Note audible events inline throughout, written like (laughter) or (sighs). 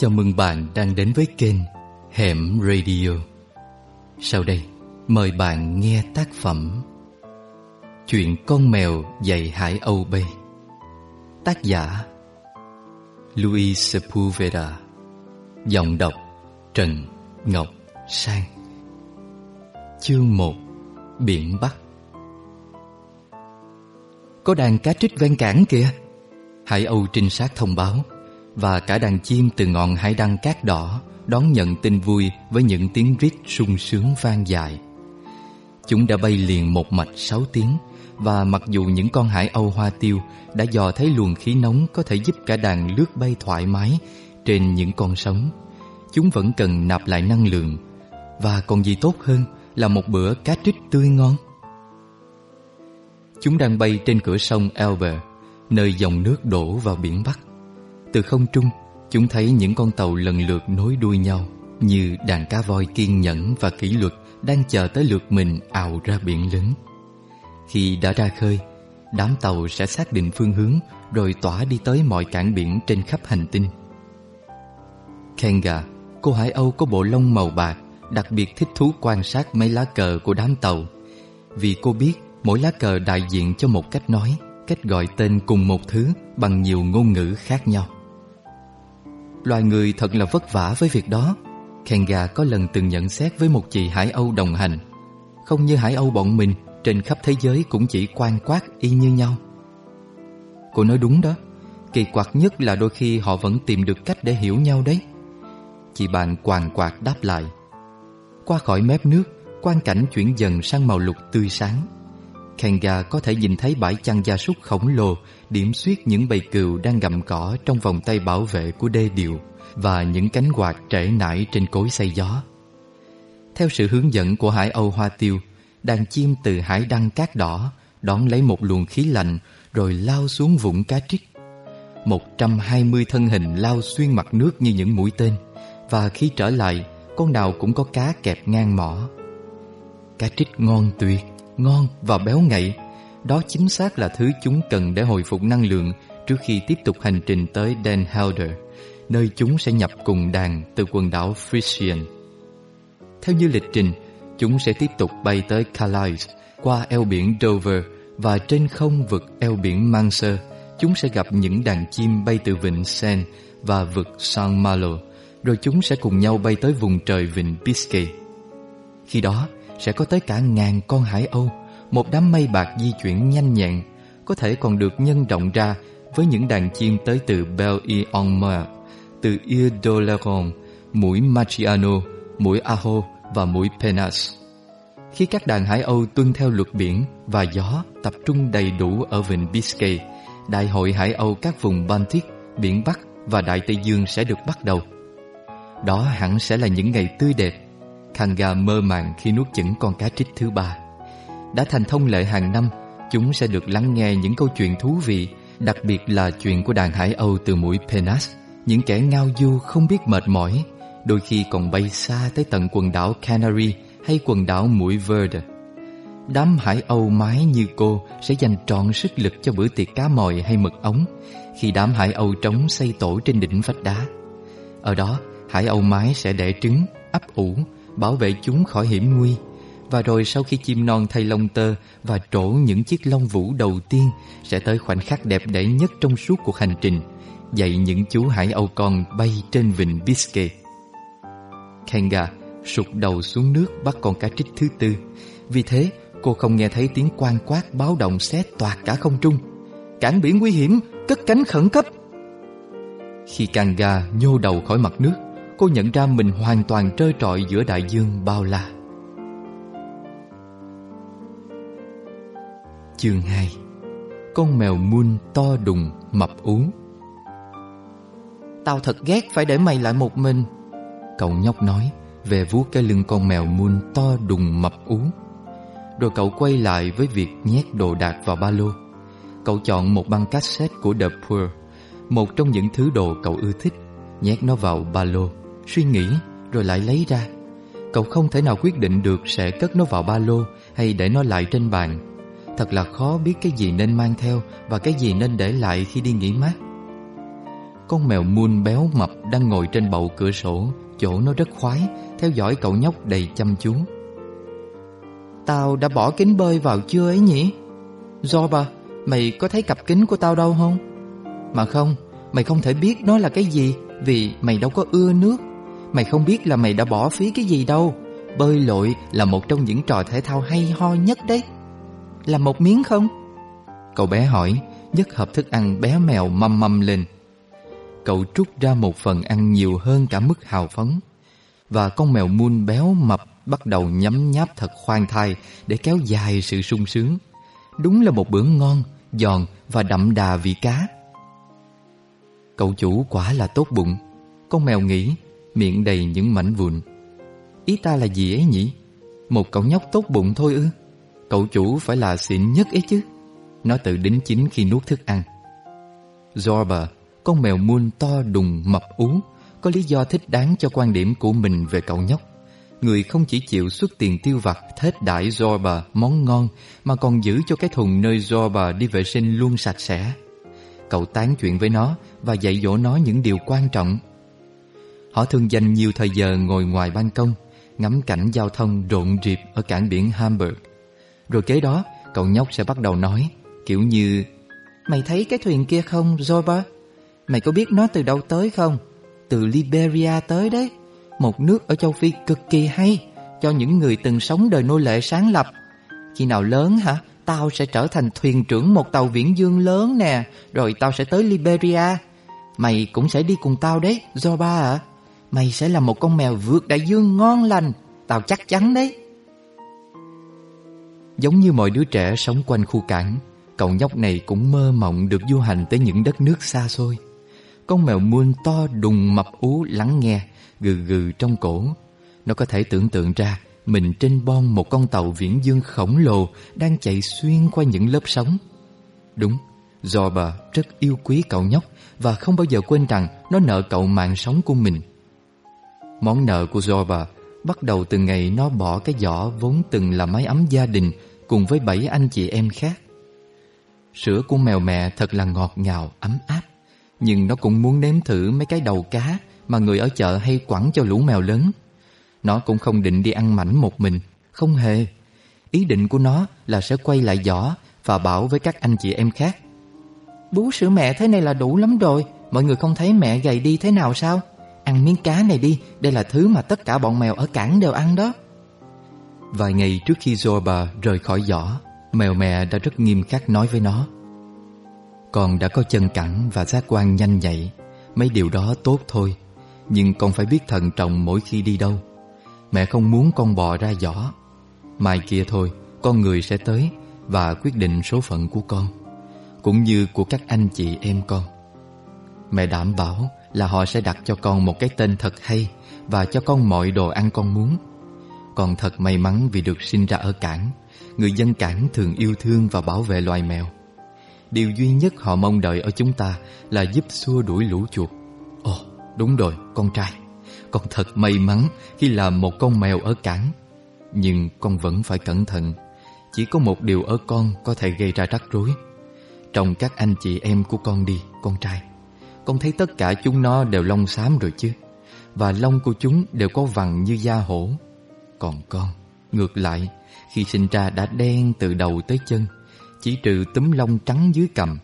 Chào mừng bạn đang đến với kênh Hẻm Radio. Sau đây, mời bạn nghe tác phẩm Chuyện con mèo dạy Hải Âu bay Tác giả Luis Sepulveda Giọng đọc Trần Ngọc Sang. Chương 1 Biển Bắc. Có đàn cá trích ven cảng kìa. Hải Âu trinh sát thông báo. Và cả đàn chim từ ngọn hải đăng cát đỏ Đón nhận tin vui với những tiếng rít sung sướng vang dài. Chúng đã bay liền một mạch sáu tiếng, Và mặc dù những con hải âu hoa tiêu Đã dò thấy luồng khí nóng có thể giúp cả đàn lướt bay thoải mái Trên những con sóng, Chúng vẫn cần nạp lại năng lượng. Và còn gì tốt hơn là một bữa cá trích tươi ngon. Chúng đang bay trên cửa sông Elbe, Nơi dòng nước đổ vào biển Bắc. Từ không trung Chúng thấy những con tàu lần lượt nối đuôi nhau Như đàn cá voi kiên nhẫn và kỷ luật Đang chờ tới lượt mình ào ra biển lớn. Khi đã ra khơi Đám tàu sẽ xác định phương hướng Rồi tỏa đi tới mọi cảng biển trên khắp hành tinh. Kenga, cô hải âu có bộ lông màu bạc Đặc biệt thích thú quan sát mấy lá cờ của đám tàu. Vì cô biết mỗi lá cờ đại diện cho một cách nói Cách gọi tên cùng một thứ bằng nhiều ngôn ngữ khác nhau. Loài người thật là vất vả với việc đó. Kenga có lần từng nhận xét với một chị Hải Âu đồng hành. Không như Hải Âu bọn mình, Trên khắp thế giới cũng chỉ quan quát y như nhau. Cô nói đúng đó. Kỳ quặc nhất là đôi khi họ vẫn tìm được cách để hiểu nhau đấy. Chị bạn quàng quạt đáp lại. Qua khỏi mép nước Quan cảnh chuyển dần sang màu lục tươi sáng. Kanga có thể nhìn thấy bãi chăn gia súc khổng lồ điểm xuyết những bầy cừu đang gặm cỏ trong vòng tay bảo vệ của đê điều và những cánh quạt trễ nải trên cối xay gió. Theo sự hướng dẫn của hải âu hoa tiêu, đàn chim từ hải đăng cát đỏ đón lấy một luồng khí lạnh rồi lao xuống vũng cá trích. 120 thân hình lao xuyên mặt nước như những mũi tên và khi trở lại, con nào cũng có cá kẹp ngang mỏ. Cá trích ngon tuyệt, ngon và béo ngậy đó chính xác là thứ chúng cần để hồi phục năng lượng trước khi tiếp tục hành trình tới Den Helder, nơi chúng sẽ nhập cùng đàn từ quần đảo Frisian. Theo như lịch trình, chúng sẽ tiếp tục bay tới Calais, qua eo biển Dover và trên không vực eo biển Manser, chúng sẽ gặp những đàn chim bay từ vịnh Seine và vực San Malo, rồi chúng sẽ cùng nhau bay tới vùng trời vịnh Biscay. Khi đó, sẽ có tới cả ngàn con hải âu một đám mây bạc di chuyển nhanh nhẹn, có thể còn được nhân rộng ra với những đàn chim tới từ Belle-Ile-en-Mer, từ Ile d'Oléron, mũi Machiano, mũi Aho và mũi Penas. Khi các đàn hải âu tuân theo luật biển và gió tập trung đầy đủ ở vịnh Biscay, Đại hội Hải Âu các vùng Baltic, Biển Bắc và Đại Tây Dương sẽ được bắt đầu. Đó hẳn sẽ là những ngày tươi đẹp. Kanga mơ màng khi nuốt chửng con cá trích thứ ba. Đã thành thông lệ hàng năm Chúng sẽ được lắng nghe những câu chuyện thú vị Đặc biệt là chuyện của đàn hải âu từ mũi Penas. Những kẻ ngao du không biết mệt mỏi Đôi khi còn bay xa tới tận quần đảo Canary Hay quần đảo mũi Verde. Đám hải âu mái như cô Sẽ dành trọn sức lực cho bữa tiệc cá mòi hay mực ống Khi đám hải âu trống xây tổ trên đỉnh vách đá. Ở đó hải âu mái sẽ đẻ trứng, ấp ủ Bảo vệ chúng khỏi hiểm nguy và rồi sau khi chim non thay lông tơ và trổ những chiếc lông vũ đầu tiên sẽ tới khoảnh khắc đẹp đẽ nhất trong suốt cuộc hành trình, dạy những chú hải âu con bay trên vịnh Biscay. Kenga sụt đầu xuống nước bắt con cá trích thứ tư. Vì thế, cô không nghe thấy tiếng quan quát báo động xé toạc cả không trung. Cảng biển nguy hiểm, cất cánh khẩn cấp. Khi Kanga nhô đầu khỏi mặt nước, cô nhận ra mình hoàn toàn trơ trọi giữa đại dương bao la. Chương 2 Con mèo mun to đùng mập ú. Tao thật ghét phải để mày lại một mình. Cậu nhóc nói Về vuốt cái lưng con mèo mun to đùng mập ú. Rồi cậu quay lại với việc nhét đồ đạc vào ba lô. Cậu chọn một băng cassette của The Poor Một trong những thứ đồ cậu ưa thích Nhét nó vào ba lô Suy nghĩ rồi lại lấy ra. Cậu không thể nào quyết định được sẽ cất nó vào ba lô Hay để nó lại trên bàn. Thật là khó biết cái gì nên mang theo Và cái gì nên để lại khi đi nghỉ mát. Con mèo muôn béo mập đang ngồi trên bậu cửa sổ Chỗ nó rất khoái Theo dõi cậu nhóc đầy chăm chú. Tao đã bỏ kính bơi vào chưa ấy nhỉ? Zorba, mày có thấy cặp kính của tao đâu không? Mà không, mày không thể biết nó là cái gì Vì mày đâu có ưa nước. Mày không biết là mày đã bỏ phí cái gì đâu. Bơi lội là một trong những trò thể thao hay ho nhất đấy. Là một miếng không? Cậu bé hỏi Nhất hộp thức ăn bé mèo mâm mâm lên. Cậu trút ra một phần ăn nhiều hơn cả mức hào phóng. Và con mèo muôn béo mập bắt đầu nhấm nháp thật khoan thai Để kéo dài sự sung sướng. Đúng là một bữa ngon, giòn và đậm đà vị cá. Cậu chủ quả là tốt bụng. Con mèo nghĩ Miệng đầy những mảnh vụn. Ý ta là gì ấy nhỉ? Một cậu nhóc tốt bụng thôi ư? Cậu chủ phải là xịn nhất ấy chứ. Nó tự đính chính khi nuốt thức ăn. Zorba Con mèo muôn to đùng mập ú. Có lý do thích đáng cho quan điểm của mình về cậu nhóc. Người không chỉ chịu xuất tiền tiêu vặt, Thết đãi Zorba món ngon, Mà còn giữ cho cái thùng nơi Zorba đi vệ sinh luôn sạch sẽ. Cậu tán chuyện với nó Và dạy dỗ nó những điều quan trọng. Họ thường dành nhiều thời giờ ngồi ngoài ban công, Ngắm cảnh giao thông rộn rịp ở cảng biển Hamburg Rồi kế đó, cậu nhóc sẽ bắt đầu nói, Kiểu như, Mày thấy cái thuyền kia không, Zorba? Mày có biết nó từ đâu tới không? Từ Liberia tới đấy Một nước ở châu Phi cực kỳ hay, Cho những người từng sống đời nô lệ sáng lập Khi nào lớn hả? Tao sẽ trở thành thuyền trưởng một tàu viễn dương lớn nè, Rồi tao sẽ tới Liberia Mày cũng sẽ đi cùng tao đấy, Zorba ạ à? Mày sẽ là một con mèo vượt đại dương ngon lành. Tao chắc chắn đấy. Giống như mọi đứa trẻ sống quanh khu cảng, Cậu nhóc này cũng mơ mộng được du hành tới những đất nước xa xôi. Con mèo muôn to đùng mập ú lắng nghe, Gừ gừ trong cổ. Nó có thể tưởng tượng ra, Mình trên bon một con tàu viễn dương khổng lồ Đang chạy xuyên qua những lớp sóng. Đúng Zorba rất yêu quý cậu nhóc Và không bao giờ quên rằng Nó nợ cậu mạng sống của mình. Món nợ của Zorba bắt đầu từ ngày nó bỏ cái giỏ vốn từng là mái ấm gia đình cùng với bảy anh chị em khác. Sữa của mèo mẹ thật là ngọt ngào, ấm áp, nhưng nó cũng muốn nếm thử mấy cái đầu cá mà người ở chợ hay quẳng cho lũ mèo lớn. Nó cũng không định đi ăn mảnh một mình, không hề. Ý định của nó là sẽ quay lại giỏ và bảo với các anh chị em khác. Bú sữa mẹ thế này là đủ lắm rồi, mọi người không thấy mẹ gầy đi thế nào sao? Ăn miếng cá này đi, Đây là thứ mà tất cả bọn mèo ở cảng đều ăn đó. Vài ngày trước khi Zorba rời khỏi giỏ, Mèo mẹ đã rất nghiêm khắc nói với nó. Con đã có chân cẳng và giác quan nhanh nhạy, Mấy điều đó tốt thôi, Nhưng con phải biết thận trọng mỗi khi đi đâu. Mẹ không muốn con bò ra giỏ. Mai kia thôi, Con người sẽ tới Và quyết định số phận của con, Cũng như của các anh chị em con. Mẹ đảm bảo là họ sẽ đặt cho con một cái tên thật hay và cho con mọi đồ ăn con muốn. Con thật may mắn vì được sinh ra ở cảng. Người dân cảng thường yêu thương và bảo vệ loài mèo. Điều duy nhất họ mong đợi ở chúng ta là giúp xua đuổi lũ chuột. Ồ, đúng rồi, con trai. Con thật may mắn khi làm một con mèo ở cảng. Nhưng con vẫn phải cẩn thận. Chỉ có một điều ở con có thể gây ra rắc rối. Trong các anh chị em của con đi, con trai. Con thấy tất cả chúng nó đều lông xám rồi chứ. Và lông của chúng đều có vằn như da hổ. Còn con, ngược lại Khi sinh ra đã đen từ đầu tới chân Chỉ trừ túm lông trắng dưới cầm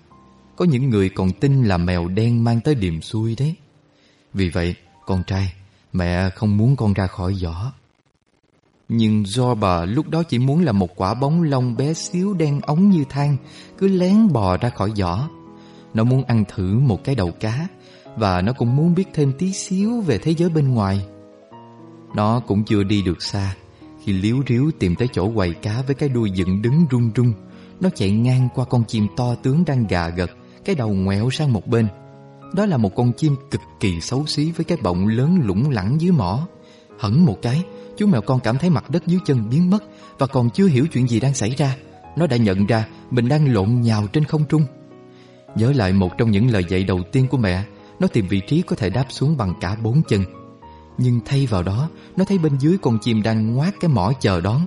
Có những người còn tin là mèo đen mang tới điềm xui đấy. Vì vậy, con trai Mẹ không muốn con ra khỏi giỏ. Nhưng do bà lúc đó chỉ muốn là một quả bóng lông bé xíu đen ống như than Cứ lén bò ra khỏi giỏ nó muốn ăn thử một cái đầu cá, Và nó cũng muốn biết thêm tí xíu về thế giới bên ngoài. Nó cũng chưa đi được xa, Khi liếu riếu tìm tới chỗ quầy cá với cái đuôi dựng đứng rung rung Nó chạy ngang qua con chim to tướng đang gà gật, Cái đầu ngoẹo sang một bên. Đó là một con chim cực kỳ xấu xí với cái bọng lớn lủng lẳng dưới mỏ. Hẳn một cái, Chú mèo con cảm thấy mặt đất dưới chân biến mất, Và còn chưa hiểu chuyện gì đang xảy ra. Nó đã nhận ra mình đang lộn nhào trên không trung. Nhớ lại một trong những lời dạy đầu tiên của mẹ Nó tìm vị trí có thể đáp xuống bằng cả bốn chân. Nhưng thay vào đó Nó thấy bên dưới con chim đang ngoát cái mỏ chờ đón.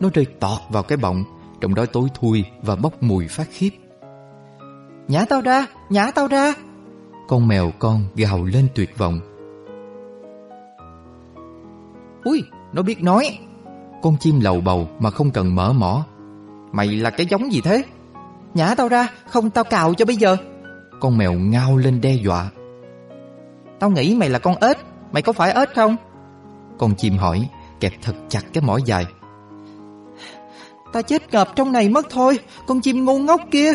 Nó rơi tọt vào cái bọng Trong đó tối thui và bốc mùi phát khiếp. Nhả tao ra, nhả tao ra. Con mèo con gào lên tuyệt vọng. Ui, nó biết nói. Con chim lầu bầu mà không cần mở mỏ. Mày là cái giống gì thế? Nhả tao ra, không tao cào cho bây giờ. Con mèo ngao lên đe dọa. Tao nghĩ mày là con ếch Mày có phải ếch không? Con chim hỏi Kẹp thật chặt cái mỏ dài. Ta chết ngập trong này mất thôi Con chim ngu ngốc kia.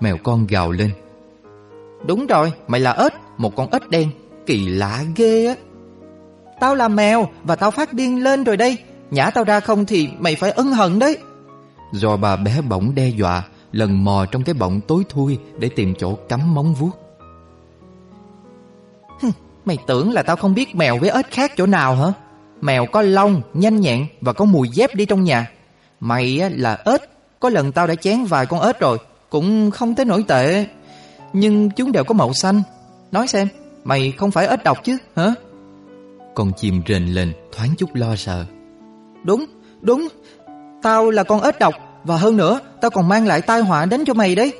Mèo con gào lên. Đúng rồi, mày là ếch Một con ếch đen. Kỳ lạ ghê á. Tao là mèo và tao phát điên lên rồi đây. Nhả tao ra không thì mày phải ân hận đấy. Do bà bé bỗng đe dọa Lần mò trong cái bọng tối thui Để tìm chỗ cắm móng vuốt. Mày tưởng là tao không biết mèo với ếch khác chỗ nào hả? Mèo có lông, nhanh nhẹn Và có mùi dép đi trong nhà. Mày là ếch Có lần tao đã chén vài con ếch rồi Cũng không tới nổi tệ. Nhưng chúng đều có màu xanh. Nói xem, mày không phải ếch độc chứ hả? Con chim rền lên thoáng chút lo sợ. Đúng, đúng Tao là con ếch độc và hơn nữa, tao còn mang lại tai họa đến cho mày đấy.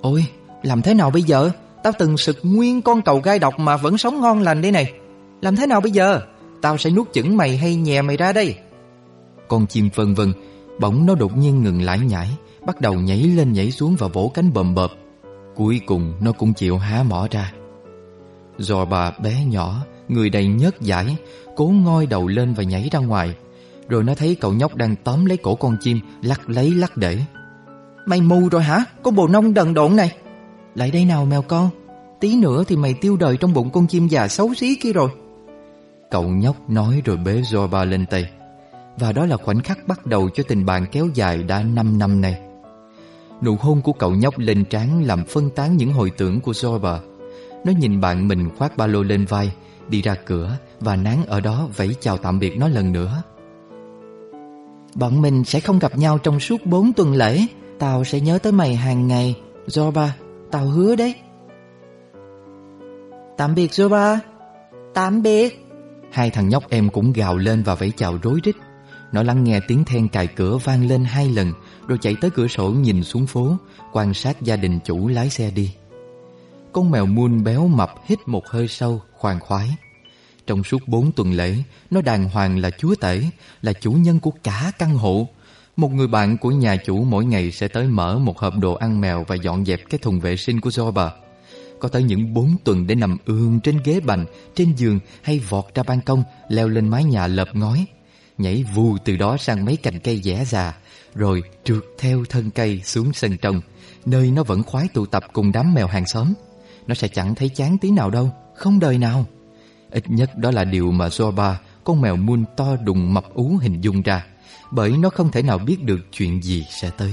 Ôi, làm thế nào bây giờ? Tao từng sực nguyên con cầu gai độc mà vẫn sống ngon lành đây này. Làm thế nào bây giờ? Tao sẽ nuốt chửng mày hay nhè mày ra đây. Con chim vân vân Bỗng nó đột nhiên ngừng lại nhảy Bắt đầu nhảy lên nhảy xuống và vỗ cánh bầm bập Cuối cùng nó cũng chịu há mỏ ra. Rồi bà bé nhỏ Người đầy nhớt giải Cố ngoi đầu lên và nhảy ra ngoài. Rồi nó thấy cậu nhóc đang tóm lấy cổ con chim, Lắc lấy lắc để. Mày mù rồi hả? Con bồ nông đần độn này. Lại đây nào mèo con. Tí nữa thì mày tiêu đời trong bụng con chim già xấu xí kia rồi. Cậu nhóc nói rồi bế Zorba lên tay. Và đó là khoảnh khắc bắt đầu cho tình bạn kéo dài đã 5 năm nay. Nụ hôn của cậu nhóc lên trán làm phân tán những hồi tưởng của Zorba. Nó nhìn bạn mình khoác ba lô lên vai, Đi ra cửa và nán ở đó vẫy chào tạm biệt nó lần nữa. Bọn mình sẽ không gặp nhau trong suốt 4 tuần lễ. Tao sẽ nhớ tới mày hàng ngày. Zorba, tao hứa đấy. Tạm biệt Zorba. Tạm biệt. Hai thằng nhóc em cũng gào lên và vẫy chào rối rít. Nó lắng nghe tiếng then cài cửa vang lên hai lần Rồi chạy tới cửa sổ nhìn xuống phố Quan sát gia đình chủ lái xe đi. Con mèo muôn béo mập hít một hơi sâu, khoan khoái. Trong suốt bốn tuần lễ Nó đàng hoàng là chúa tể Là chủ nhân của cả căn hộ Một người bạn của nhà chủ mỗi ngày sẽ tới mở một hộp đồ ăn mèo Và dọn dẹp cái thùng vệ sinh của Zorba có tới những bốn tuần để nằm ương trên ghế bành, trên giường hay vọt ra ban công, leo lên mái nhà lợp ngói, nhảy vù từ đó sang mấy cành cây dẻ già, rồi trượt theo thân cây xuống sân trồng nơi nó vẫn khoái tụ tập cùng đám mèo hàng xóm. Nó sẽ chẳng thấy chán tí nào đâu, không đời nào. Ít nhất đó là điều mà Zorba, con mèo muôn to đùng mập ú hình dung ra, bởi nó không thể nào biết được chuyện gì sẽ tới.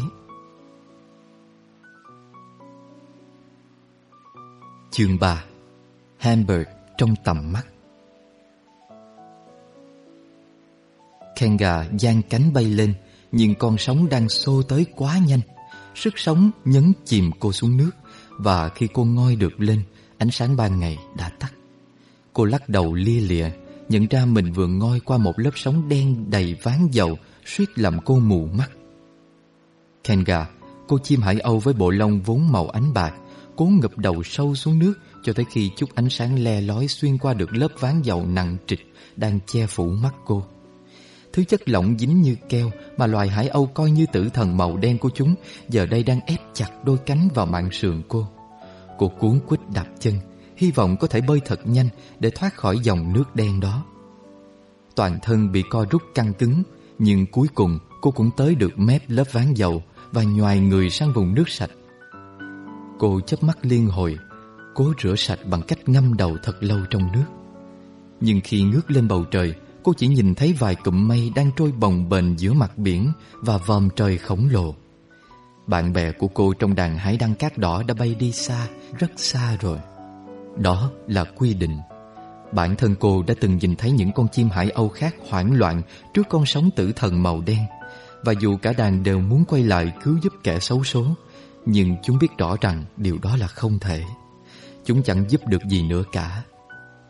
Chương 3 Hamburg trong tầm mắt. Kenga giang cánh bay lên Nhưng con sóng đang xô tới quá nhanh. Sức sống nhấn chìm cô xuống nước Và khi cô ngoi được lên Ánh sáng ban ngày đã tắt. Cô lắc đầu lia lịa Nhận ra mình vừa ngoi qua một lớp sóng đen đầy ván dầu suýt làm cô mù mắt Kenga, cô chim hải âu với bộ lông vốn màu ánh bạc cố ngập đầu sâu xuống nước cho tới khi chút ánh sáng le lói xuyên qua được lớp ván dầu nặng trịch đang che phủ mắt cô. Thứ chất lỏng dính như keo mà loài hải âu coi như tử thần màu đen của chúng giờ đây đang ép chặt đôi cánh vào mạng sườn cô. Cô cuốn quýt đạp chân, hy vọng có thể bơi thật nhanh để thoát khỏi dòng nước đen đó. Toàn thân bị co rút căng cứng, nhưng cuối cùng cô cũng tới được mép lớp ván dầu và nhoài người sang vùng nước sạch. Cô chớp mắt liên hồi Cố rửa sạch bằng cách ngâm đầu thật lâu trong nước. Nhưng khi ngước lên bầu trời Cô chỉ nhìn thấy vài cụm mây đang trôi bồng bềnh giữa mặt biển Và vòm trời khổng lồ. Bạn bè của cô trong đàn hải đăng cát đỏ đã bay đi xa, rất xa rồi. Đó là quy định. Bản thân cô đã từng nhìn thấy những con chim hải âu khác hoảng loạn trước con sóng tử thần màu đen. Và dù cả đàn đều muốn quay lại cứu giúp kẻ xấu số, nhưng chúng biết rõ rằng điều đó là không thể. Chúng chẳng giúp được gì nữa cả.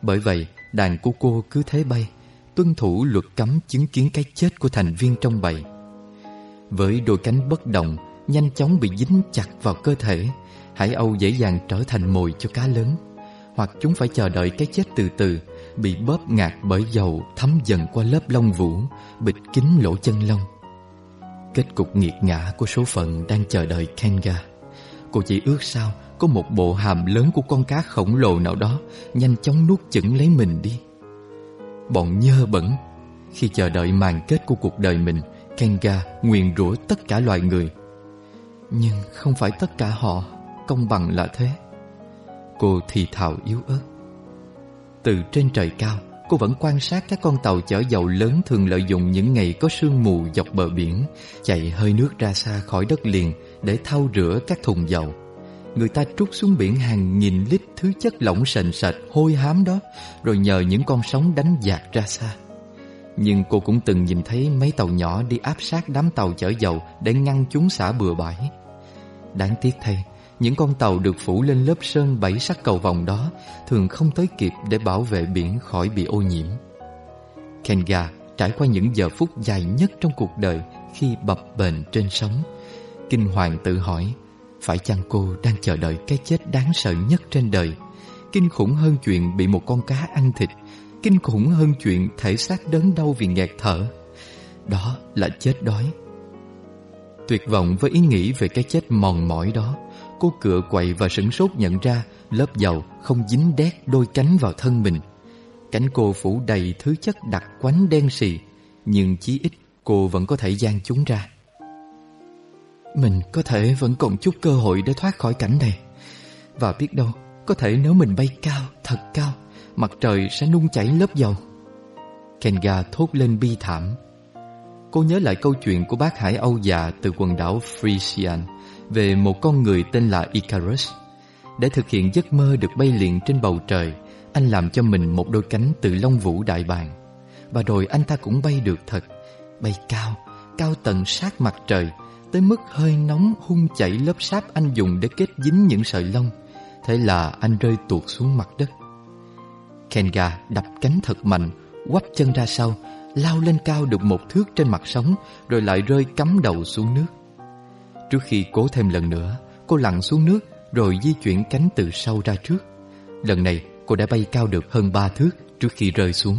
Bởi vậy, đàn của cô cứ thế bay, Tuân thủ luật cấm chứng kiến cái chết của thành viên trong bầy. Với đôi cánh bất động, Nhanh chóng bị dính chặt vào cơ thể, Hải âu dễ dàng trở thành mồi cho cá lớn. Hoặc chúng phải chờ đợi cái chết từ từ, Bị bóp ngạt bởi dầu thấm dần qua lớp lông vũ, Bịt kín lỗ chân lông. Kết cục nghiệt ngã của số phận đang chờ đợi Kenga. Cô chỉ ước sao có một bộ hàm lớn của con cá khổng lồ nào đó Nhanh chóng nuốt chửng lấy mình đi. Bọn nhơ bẩn. Khi chờ đợi màn kết của cuộc đời mình, Kenga nguyền rủa tất cả loài người. Nhưng không phải tất cả họ, Công bằng là thế. Cô thì thào yếu ớt. Từ trên trời cao, Cô vẫn quan sát các con tàu chở dầu lớn Thường lợi dụng những ngày có sương mù dọc bờ biển, Chạy hơi nước ra xa khỏi đất liền Để thau rửa các thùng dầu. Người ta trút xuống biển hàng nghìn lít thứ chất lỏng sền sệt hôi hám đó, Rồi nhờ những con sóng đánh dạt ra xa. Nhưng cô cũng từng nhìn thấy mấy tàu nhỏ đi áp sát đám tàu chở dầu Để ngăn chúng xả bừa bãi. Đáng tiếc thay những con tàu được phủ lên lớp sơn bảy sắc cầu vòng đó Thường không tới kịp để bảo vệ biển khỏi bị ô nhiễm. Kenga trải qua những giờ phút dài nhất trong cuộc đời Khi bập bềnh trên sóng, Kinh hoàng tự hỏi, phải chăng cô đang chờ đợi cái chết đáng sợ nhất trên đời? Kinh khủng hơn chuyện bị một con cá ăn thịt, Kinh khủng hơn chuyện thể xác đớn đau vì nghẹt thở. Đó là chết đói. Tuyệt vọng với ý nghĩ về cái chết mòn mỏi đó Cô cựa quậy và sửng sốt nhận ra Lớp dầu không dính đét đôi cánh vào thân mình. Cánh cô phủ đầy thứ chất đặc quánh đen xì Nhưng chí ít cô vẫn có thể gian chúng ra. Mình có thể vẫn còn chút cơ hội để thoát khỏi cảnh này. Và biết đâu Có thể nếu mình bay cao, thật cao Mặt trời sẽ nung chảy lớp dầu. Kenga thốt lên bi thảm. Cô nhớ lại câu chuyện của bác Hải Âu già từ quần đảo Frisian về một con người tên là Icarus. Để thực hiện giấc mơ được bay liền trên bầu trời, anh làm cho mình một đôi cánh từ lông vũ đại bàng. Và rồi anh ta cũng bay được thật, bay cao, cao tận sát mặt trời, tới mức hơi nóng hung chảy lớp sáp anh dùng để kết dính những sợi lông. Thế là anh rơi tuột xuống mặt đất. Kenga đập cánh thật mạnh, quắp chân ra sau, lao lên cao được một thước trên mặt sóng, rồi lại rơi cắm đầu xuống nước. Trước khi cố thêm lần nữa, cô lặn xuống nước rồi di chuyển cánh từ sau ra trước. Lần này, cô đã bay cao được hơn ba thước trước khi rơi xuống.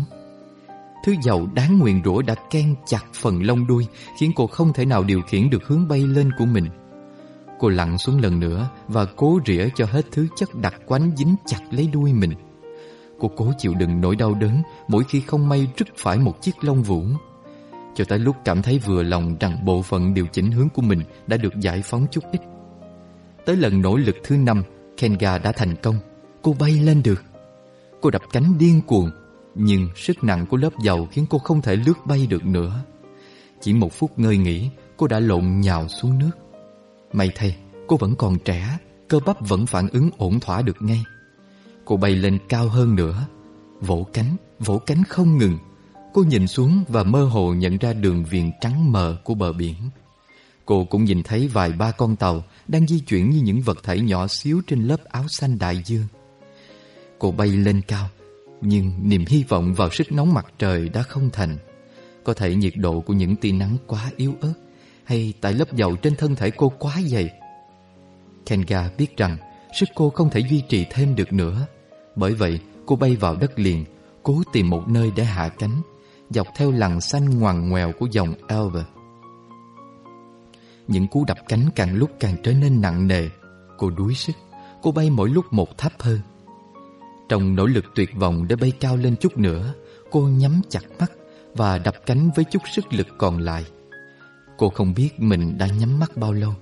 Thứ dầu đáng nguyền rủa đã ken chặt phần lông đuôi Khiến cô không thể nào điều khiển được hướng bay lên của mình Cô lặn xuống lần nữa Và cố rỉa cho hết thứ chất đặc quánh dính chặt lấy đuôi mình Cô cố chịu đựng nỗi đau đớn Mỗi khi không may rứt phải một chiếc lông vũ cho tới lúc cảm thấy vừa lòng rằng bộ phận điều chỉnh hướng của mình Đã được giải phóng chút ít. Tới lần nỗ lực thứ năm Kenga đã thành công. Cô bay lên được. Cô đập cánh điên cuồng nhưng sức nặng của lớp dầu khiến cô không thể lướt bay được nữa. Chỉ một phút ngơi nghỉ Cô đã lộn nhào xuống nước. May thay cô vẫn còn trẻ Cơ bắp vẫn phản ứng ổn thỏa được ngay. Cô bay lên cao hơn nữa. Vỗ cánh, vỗ cánh không ngừng. Cô nhìn xuống và mơ hồ nhận ra đường viền trắng mờ của bờ biển. Cô cũng nhìn thấy vài ba con tàu Đang di chuyển như những vật thể nhỏ xíu trên lớp áo xanh đại dương. Cô bay lên cao, nhưng niềm hy vọng vào sức nóng mặt trời đã không thành. Có thể nhiệt độ của những tia nắng quá yếu ớt Hay tại lớp dầu trên thân thể cô quá dày. Kenga biết rằng sức cô không thể duy trì thêm được nữa. Bởi vậy, cô bay vào đất liền, Cố tìm một nơi để hạ cánh. Dọc theo lằn xanh ngoằn ngoèo của dòng Elbe. Những cú đập cánh càng lúc càng trở nên nặng nề, Cô đuối sức, Cô bay mỗi lúc một thấp hơn. Trong nỗ lực tuyệt vọng để bay cao lên chút nữa, Cô nhắm chặt mắt Và đập cánh với chút sức lực còn lại. Cô không biết mình đã nhắm mắt bao lâu,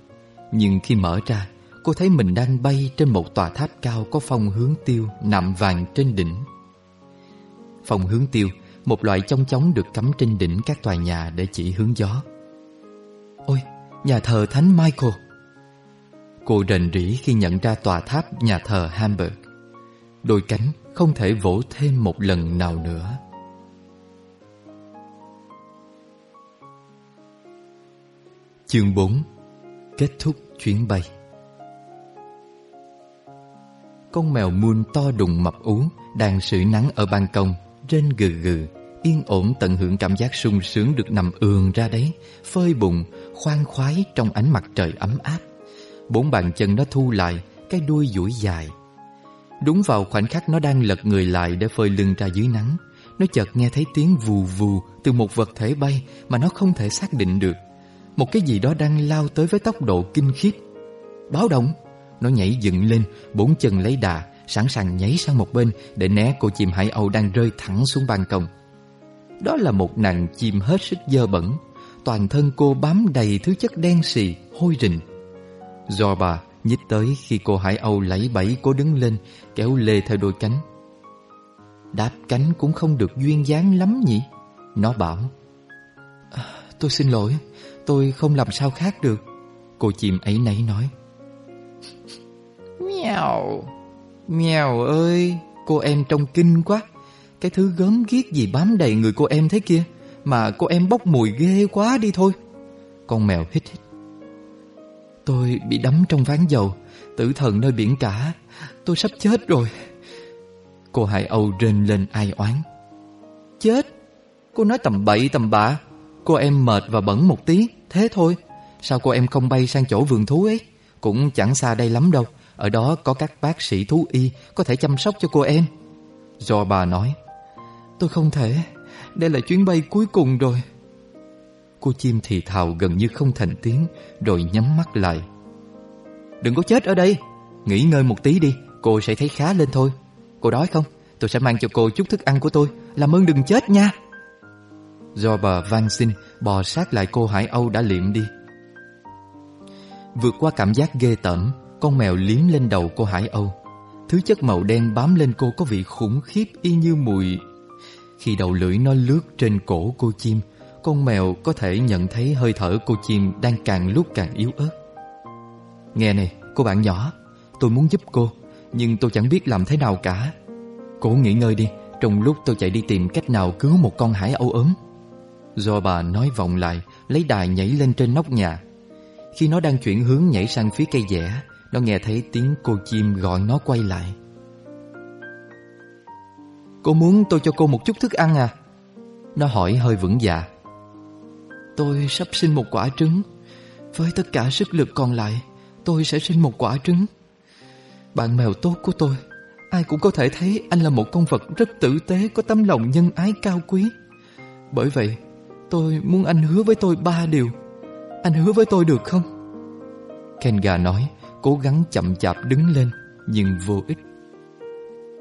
Nhưng khi mở ra, Cô thấy mình đang bay trên một tòa tháp cao Có phong hướng tiêu nạm vàng trên đỉnh. Phong hướng tiêu một loại chong chóng được cắm trên đỉnh các tòa nhà Để chỉ hướng gió. Ôi, nhà thờ Thánh Michael. Cô rền rỉ khi nhận ra tòa tháp nhà thờ Hamburg. Đôi cánh không thể vỗ thêm một lần nào nữa. Chương 4 Kết thúc chuyến bay. Con mèo muôn to đùng mập ú Đang sưởi nắng ở ban công. Trên gừ gừ Yên ổn tận hưởng cảm giác sung sướng Được nằm ườn ra đấy Phơi bụng, khoan khoái trong ánh mặt trời ấm áp Bốn bàn chân nó thu lại cái đuôi duỗi dài. Đúng vào khoảnh khắc nó đang lật người lại để phơi lưng ra dưới nắng, nó chợt nghe thấy tiếng vù vù từ một vật thể bay mà nó không thể xác định được. Một cái gì đó đang lao tới với tốc độ kinh khiếp. Báo động! Nó nhảy dựng lên, bốn chân lấy đà, sẵn sàng nhảy sang một bên để né cô chim hải âu đang rơi thẳng xuống ban công. Đó là một nàng chim hết sức dơ bẩn, toàn thân cô bám đầy thứ chất đen xì, hôi rình. Do bà nhích tới khi cô hải âu lẫy bẫy cô đứng lên, kéo lê theo đôi cánh. Đáp cánh cũng không được duyên dáng lắm nhỉ? Nó bảo. À, tôi xin lỗi, tôi không làm sao khác được. Cô chim ấy nấy nói. Mèo, mèo ơi, cô em trông kinh quá. Cái thứ gớm ghiếc gì bám đầy người cô em thế kia Mà cô em bốc mùi ghê quá đi thôi. Con mèo hít hít. Tôi bị đắm trong ván dầu Tử thần nơi biển cả. Tôi sắp chết rồi. Cô Hải Âu rên lên ai oán. Chết? Cô nói tầm bậy tầm bạ. Cô em mệt và bẩn một tí Thế thôi. Sao cô em không bay sang chỗ vườn thú ấy? Cũng chẳng xa đây lắm đâu. Ở đó có các bác sĩ thú y Có thể chăm sóc cho cô em. Do bà nói, Tôi không thể, Đây là chuyến bay cuối cùng rồi. Cô chim thì thào gần như không thành tiếng, Rồi nhắm mắt lại. Đừng có chết ở đây, Nghỉ ngơi một tí đi, Cô sẽ thấy khá lên thôi. Cô đói không? Tôi sẽ mang cho cô chút thức ăn của tôi. Làm ơn đừng chết nha. Do bà van xin, Bò sát lại cô Hải Âu đã liệm đi. Vượt qua cảm giác ghê tởm con mèo liếm lên đầu cô Hải Âu. Thứ chất màu đen bám lên cô có vị khủng khiếp y như mùi. Khi đầu lưỡi nó lướt trên cổ cô chim Con mèo có thể nhận thấy hơi thở cô chim đang càng lúc càng yếu ớt. Nghe này, cô bạn nhỏ Tôi muốn giúp cô Nhưng tôi chẳng biết làm thế nào cả. Cô nghỉ ngơi đi Trong lúc tôi chạy đi tìm cách nào cứu một con hải âu ốm. Do bà nói vọng lại Lấy đài nhảy lên trên nóc nhà. Khi nó đang chuyển hướng nhảy sang phía cây dẻ nó nghe thấy tiếng cô chim gọi nó quay lại. Cô muốn tôi cho cô một chút thức ăn à? Nó hỏi hơi vững dạ. Tôi sắp sinh một quả trứng. Với tất cả sức lực còn lại, Tôi sẽ sinh một quả trứng. Bạn mèo tốt của tôi, Ai cũng có thể thấy anh là một con vật rất tử tế, Có tấm lòng nhân ái cao quý. Bởi vậy, Tôi muốn anh hứa với tôi ba điều. Anh hứa với tôi được không? Kenga nói. Cố gắng chậm chạp đứng lên, Nhưng vô ích.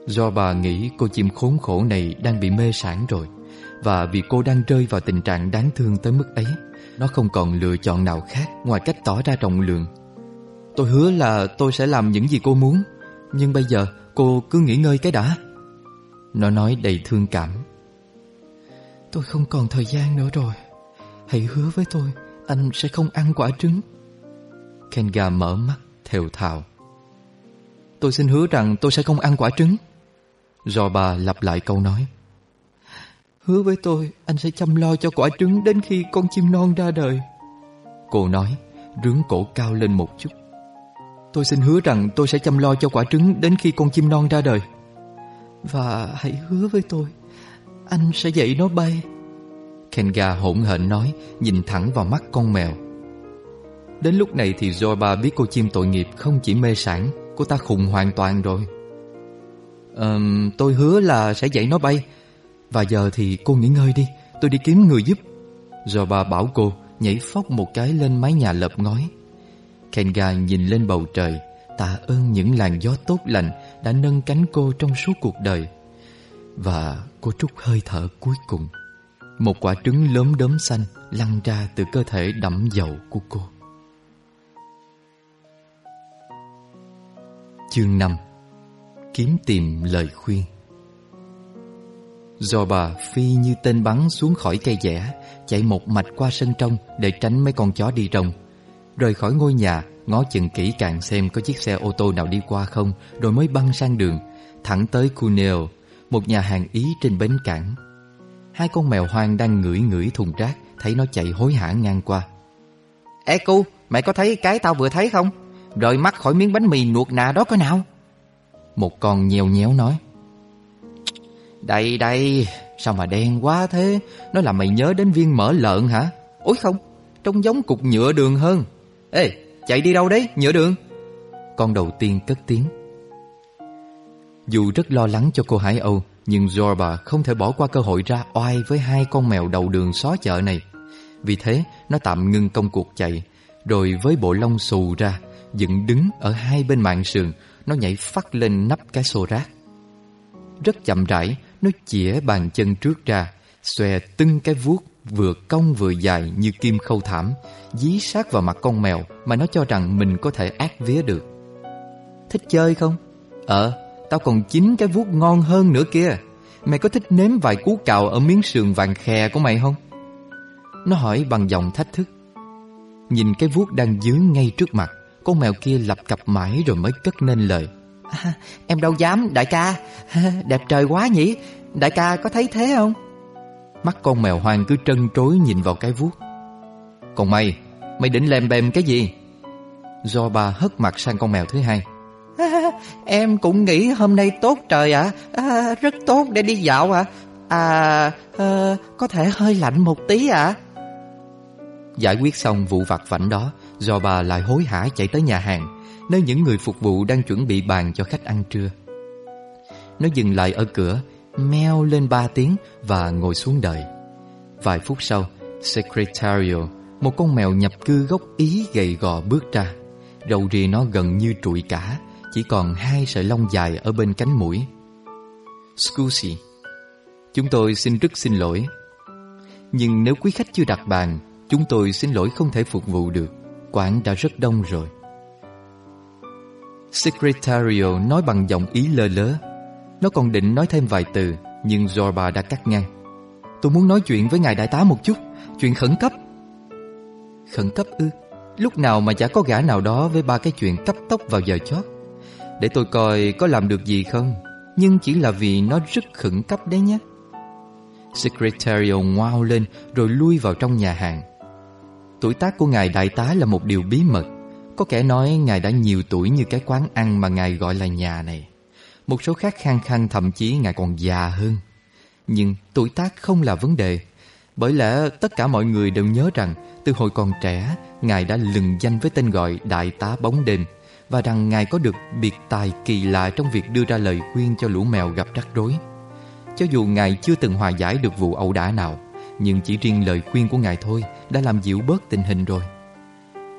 Do bà nghĩ cô chim khốn khổ này đang bị mê sản rồi, Và vì cô đang rơi vào tình trạng đáng thương tới mức ấy, Nó không còn lựa chọn nào khác ngoài cách tỏ ra trọng lượng. Tôi hứa là tôi sẽ làm những gì cô muốn, Nhưng bây giờ cô cứ nghỉ ngơi cái đã. Nó nói đầy thương cảm. Tôi không còn thời gian nữa rồi. Hãy hứa với tôi, Anh sẽ không ăn quả trứng. Kenga mở mắt thều thào. Tôi xin hứa rằng tôi sẽ không ăn quả trứng. Rò bà lặp lại câu nói. Hứa với tôi, anh sẽ chăm lo cho quả trứng đến khi con chim non ra đời. Cô nói, Rướng cổ cao lên một chút. Tôi xin hứa rằng tôi sẽ chăm lo cho quả trứng đến khi con chim non ra đời. Và hãy hứa với tôi, Anh sẽ dạy nó bay. Kenga hỗn hển nói, Nhìn thẳng vào mắt con mèo. Đến lúc này thì Zorba biết cô chim tội nghiệp không chỉ mê sản Cô ta khùng hoàn toàn rồi. Um, Tôi hứa là sẽ dạy nó bay. Và giờ thì cô nghỉ ngơi đi Tôi đi kiếm người giúp. Rồi bà bảo cô nhảy phóc một cái lên mái nhà lợp ngói. Kenga nhìn lên bầu trời Tạ ơn những làn gió tốt lành Đã nâng cánh cô trong suốt cuộc đời. Và cô trút hơi thở cuối cùng. Một quả trứng lớn đốm xanh Lăn ra từ cơ thể đẫm dầu của cô. Chương 5 kiếm tìm lời khuyên. Do bà phi như tên bắn xuống khỏi cây dẻ, chạy một mạch qua sân trong để tránh mấy con chó đi rồng. Rời khỏi ngôi nhà, ngó chừng kỹ càng xem có chiếc xe ô tô nào đi qua không, rồi mới băng sang đường, thẳng tới Cuneo, một nhà hàng Ý trên bến cảng. Hai con mèo hoang đang ngửi ngửi thùng rác, thấy nó chạy hối hả ngang qua. Ê cu, mày có thấy cái tao vừa thấy không? Rời mắt khỏi miếng bánh mì nuột nà đó coi nào. Một con nhèo nhéo nói. Đây đây, Sao mà đen quá thế? Nó làm mày nhớ đến viên mỡ lợn hả? Ôi không, Trông giống cục nhựa đường hơn. Ê, chạy đi đâu đấy, nhựa đường? Con đầu tiên cất tiếng. Dù rất lo lắng cho cô Hải Âu, Nhưng Zorba không thể bỏ qua cơ hội ra oai với hai con mèo đầu đường xó chợ này. Vì thế, nó tạm ngưng công cuộc chạy, Rồi với bộ lông xù ra Dựng đứng ở hai bên mạng sườn Nó nhảy phát lên nắp cái xô rác Rất chậm rãi Nó chĩa bàn chân trước ra Xòe từng cái vuốt Vừa cong vừa dài như kim khâu thảm Dí sát vào mặt con mèo Mà nó cho rằng mình có thể ác vía được Thích chơi không? Ờ, tao còn chín cái vuốt ngon hơn nữa kia Mày có thích nếm vài cú cào Ở miếng sườn vàng khè của mày không? Nó hỏi bằng giọng thách thức Nhìn cái vuốt đang dướng ngay trước mặt con mèo kia lập cặp mãi rồi mới cất nên lời. À, Em đâu dám đại ca. (laughs) Đẹp trời quá nhỉ. Đại ca có thấy thế không? Mắt con mèo hoang cứ trân trối nhìn vào cái vuốt. Còn mày Mày định lèm bèm cái gì? Do bà hất mặt sang con mèo thứ hai. À, (laughs) Em cũng nghĩ hôm nay tốt trời ạ. À. Rất tốt để đi dạo ạ. À. à, Có thể hơi lạnh một tí ạ. Giải quyết xong vụ vặt vảnh đó Do bà lại hối hả chạy tới nhà hàng, Nơi những người phục vụ đang chuẩn bị bàn cho khách ăn trưa. Nó dừng lại ở cửa, Meo lên ba tiếng và ngồi xuống đợi. Vài phút sau, Secretario, Một con mèo nhập cư gốc Ý gầy gò bước ra. Râu ria nó gần như trụi cả, Chỉ còn hai sợi lông dài ở bên cánh mũi. Scusi, Chúng tôi xin rất xin lỗi. Nhưng nếu quý khách chưa đặt bàn, Chúng tôi xin lỗi không thể phục vụ được quản đã rất đông rồi. Secretario nói bằng giọng ý lơ lớ. Nó còn định nói thêm vài từ, Nhưng Zorba đã cắt ngang. Tôi muốn nói chuyện với ngài đại tá một chút. Chuyện khẩn cấp. Khẩn cấp ư? Lúc nào mà chả có gã nào đó Với ba cái chuyện cấp tốc vào giờ chót. Để tôi coi có làm được gì không. Nhưng chỉ là vì nó rất khẩn cấp đấy nhé. Secretario ngoao lên Rồi lui vào trong nhà hàng. Tuổi tác của ngài đại tá là một điều bí mật. Có kẻ nói ngài đã nhiều tuổi như cái quán ăn mà ngài gọi là nhà này. Một số khác khăng khăng, thậm chí ngài còn già hơn. Nhưng tuổi tác không là vấn đề. Bởi lẽ tất cả mọi người đều nhớ rằng, Từ hồi còn trẻ, Ngài đã lừng danh với tên gọi Đại tá bóng đêm Và rằng Ngài có được biệt tài kỳ lạ Trong việc đưa ra lời khuyên cho lũ mèo gặp rắc rối. Cho dù Ngài chưa từng hòa giải được vụ ẩu đả nào nhưng chỉ riêng lời khuyên của Ngài thôi Đã làm dịu bớt tình hình rồi.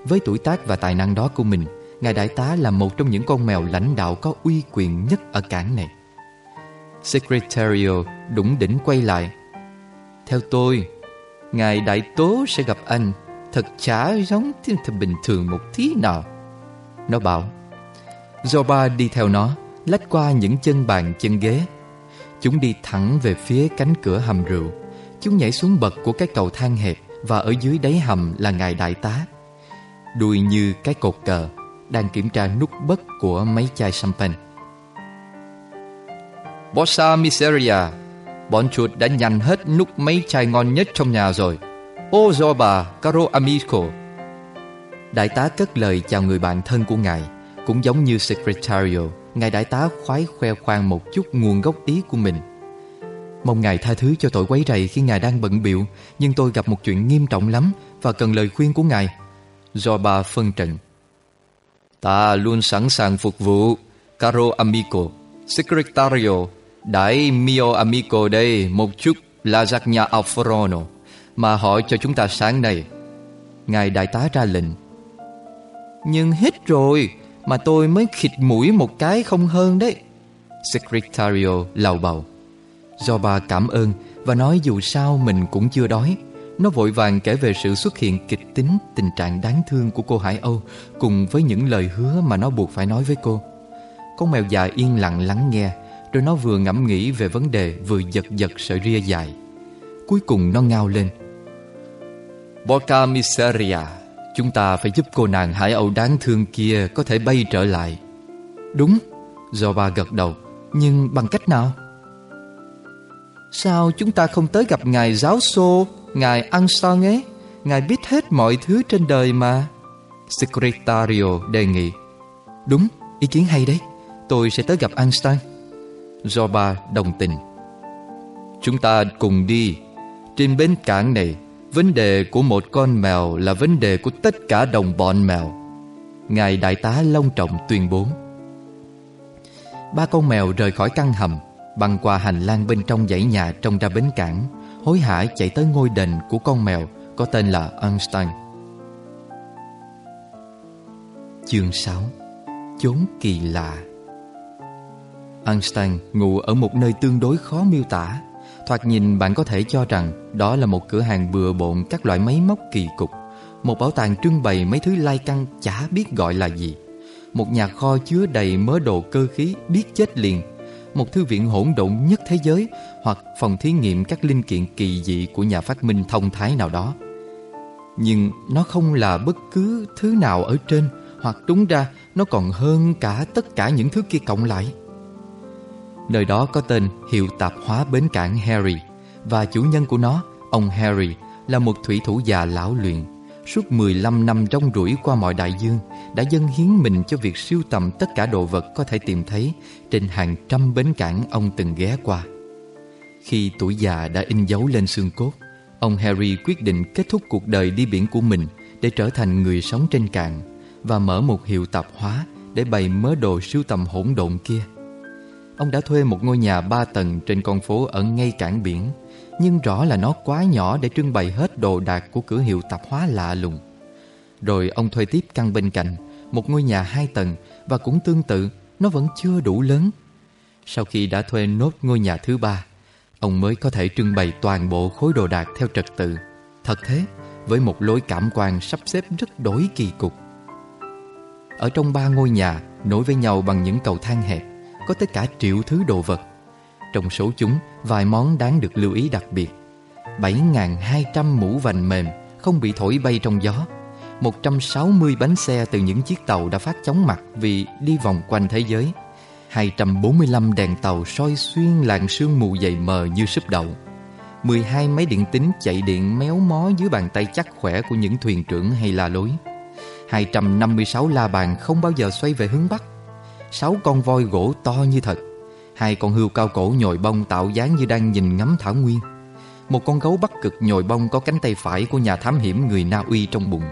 Với tuổi tác và tài năng đó của mình, Ngài Đại tá là một trong những con mèo lãnh đạo Có uy quyền nhất ở cảng này. Secretario đủng đỉnh quay lại. Theo tôi, Ngài Đại Tố sẽ gặp anh, Thật chả giống thiên thần bình thường một tí nào. Nó bảo Zoba đi theo nó, Lách qua những chân bàn chân ghế. Chúng đi thẳng về phía cánh cửa hầm rượu. Chúng nhảy xuống bậc của cái cầu thang hẹp Và ở dưới đáy hầm là ngài đại tá. Đuôi như cái cột cờ Đang kiểm tra nút bất của mấy chai champagne. Bossa Miseria, Bọn chuột đã nhằn hết nút mấy chai ngon nhất trong nhà rồi. Ô bà caro amico. Đại tá cất lời chào người bạn thân của ngài, Cũng giống như Secretario, Ngài đại tá khoái khoe khoang một chút nguồn gốc ý của mình. Mong ngài tha thứ cho tội quấy rầy khi ngài đang bận biệu Nhưng tôi gặp một chuyện nghiêm trọng lắm Và cần lời khuyên của ngài. Zorba phân trận Ta luôn sẵn sàng phục vụ Caro amico. Secretario Đãi mio amico đây Một chút lasagna alfredo Mà hỏi cho chúng ta sáng nay. Ngài đại tá ra lệnh. Nhưng hết rồi Mà tôi mới khịt mũi một cái không hơn đấy. Secretario lầu bầu Do bà cảm ơn Và nói dù sao mình cũng chưa đói. Nó vội vàng kể về sự xuất hiện kịch tính, Tình trạng đáng thương của cô Hải Âu Cùng với những lời hứa mà nó buộc phải nói với cô. Con mèo già yên lặng lắng nghe, Rồi nó vừa ngẫm nghĩ về vấn đề Vừa giật giật sợi ria dài. Cuối cùng nó ngao lên. Boca Miseria, Chúng ta phải giúp cô nàng Hải Âu đáng thương kia Có thể bay trở lại. Đúng, Do ba gật đầu, Nhưng bằng cách nào? Sao chúng ta không tới gặp Ngài giáo xô Ngài Armstrong ấy? Ngài biết hết mọi thứ trên đời mà. Secretario đề nghị. Đúng, ý kiến hay đấy. Tôi sẽ tới gặp Einstein Zorba đồng tình. Chúng ta cùng đi. Trên bến cảng này Vấn đề của một con mèo Là vấn đề của tất cả đồng bọn mèo. Ngài đại tá long trọng tuyên bố. Ba con mèo rời khỏi căn hầm. Băng qua hành lang bên trong dãy nhà trông ra bến cảng, Hối hả chạy tới ngôi đền của con mèo Có tên là Einstein. Chương 6 Chốn kỳ lạ. Einstein ngủ ở một nơi tương đối khó miêu tả. Thoạt nhìn bạn có thể cho rằng Đó là một cửa hàng bừa bộn các loại máy móc kỳ cục, Một bảo tàng trưng bày mấy thứ lai căng chả biết gọi là gì. Một nhà kho chứa đầy mớ đồ cơ khí biết chết liền một thư viện hỗn độn nhất thế giới Hoặc phòng thí nghiệm các linh kiện kỳ dị của nhà phát minh thông thái nào đó. Nhưng nó không là bất cứ thứ nào ở trên Hoặc đúng ra nó còn hơn cả tất cả những thứ kia cộng lại. Nơi đó có tên hiệu tạp hóa bến cảng Harry Và chủ nhân của nó, ông Harry Là một thủy thủ già lão luyện. Suốt 15 năm rong ruổi qua mọi đại dương, Đã dâng hiến mình cho việc siêu tầm tất cả đồ vật có thể tìm thấy Trên hàng trăm bến cảng ông từng ghé qua. Khi tuổi già đã in dấu lên xương cốt, Ông Harry quyết định kết thúc cuộc đời đi biển của mình Để trở thành người sống trên cạn Và mở một hiệu tạp hóa Để bày mớ đồ siêu tầm hỗn độn kia. Ông đã thuê một ngôi nhà ba tầng trên con phố ở ngay cảng biển. Nhưng rõ là nó quá nhỏ để trưng bày hết đồ đạc của cửa hiệu tạp hóa lạ lùng. Rồi ông thuê tiếp căn bên cạnh, Một ngôi nhà hai tầng, Và cũng tương tự, Nó vẫn chưa đủ lớn. Sau khi đã thuê nốt ngôi nhà thứ ba, Ông mới có thể trưng bày toàn bộ khối đồ đạc theo trật tự. Thật thế, Với một lối cảm quan sắp xếp rất đổi kỳ cục. Ở trong ba ngôi nhà, Nối với nhau bằng những cầu thang hẹp, có tất cả triệu thứ đồ vật. Trong số chúng, vài món đáng được lưu ý đặc biệt. 7.200 mũ vành mềm không bị thổi bay trong gió. 160 bánh xe từ những chiếc tàu đã phát chóng mặt vì đi vòng quanh thế giới. 245 đèn tàu soi xuyên làn sương mù dày mờ như súp đậu. 12 máy điện tính chạy điện méo mó dưới bàn tay chắc khỏe của những thuyền trưởng hay la lối. 256 la bàn không bao giờ xoay về hướng Bắc sáu con voi gỗ to như thật hai con hươu cao cổ nhồi bông tạo dáng như đang nhìn ngắm thảo nguyên. Một con gấu bắc cực nhồi bông có cánh tay phải của nhà thám hiểm người Na Uy trong bụng.